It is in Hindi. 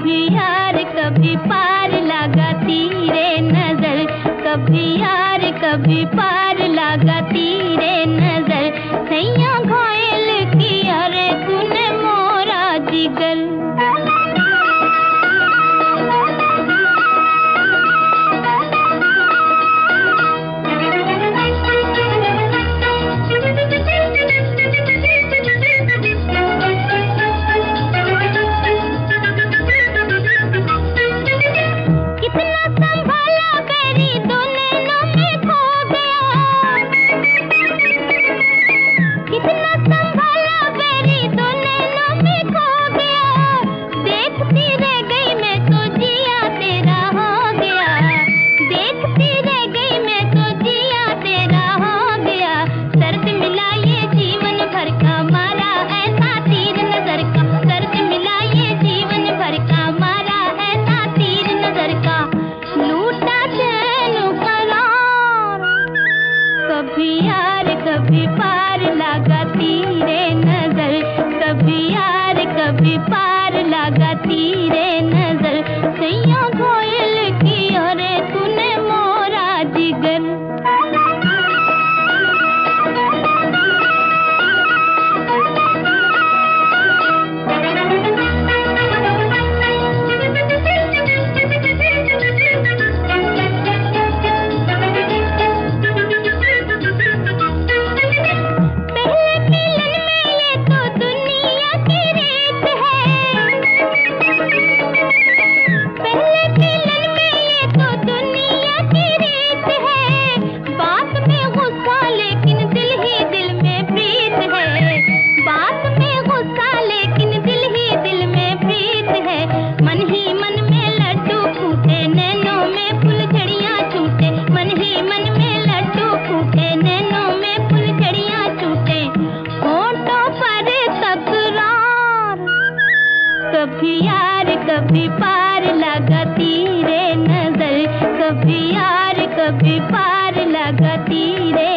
कभी यार कभी पार लगा तीरे नज़र कभी यार कभी पार ನೀರೇ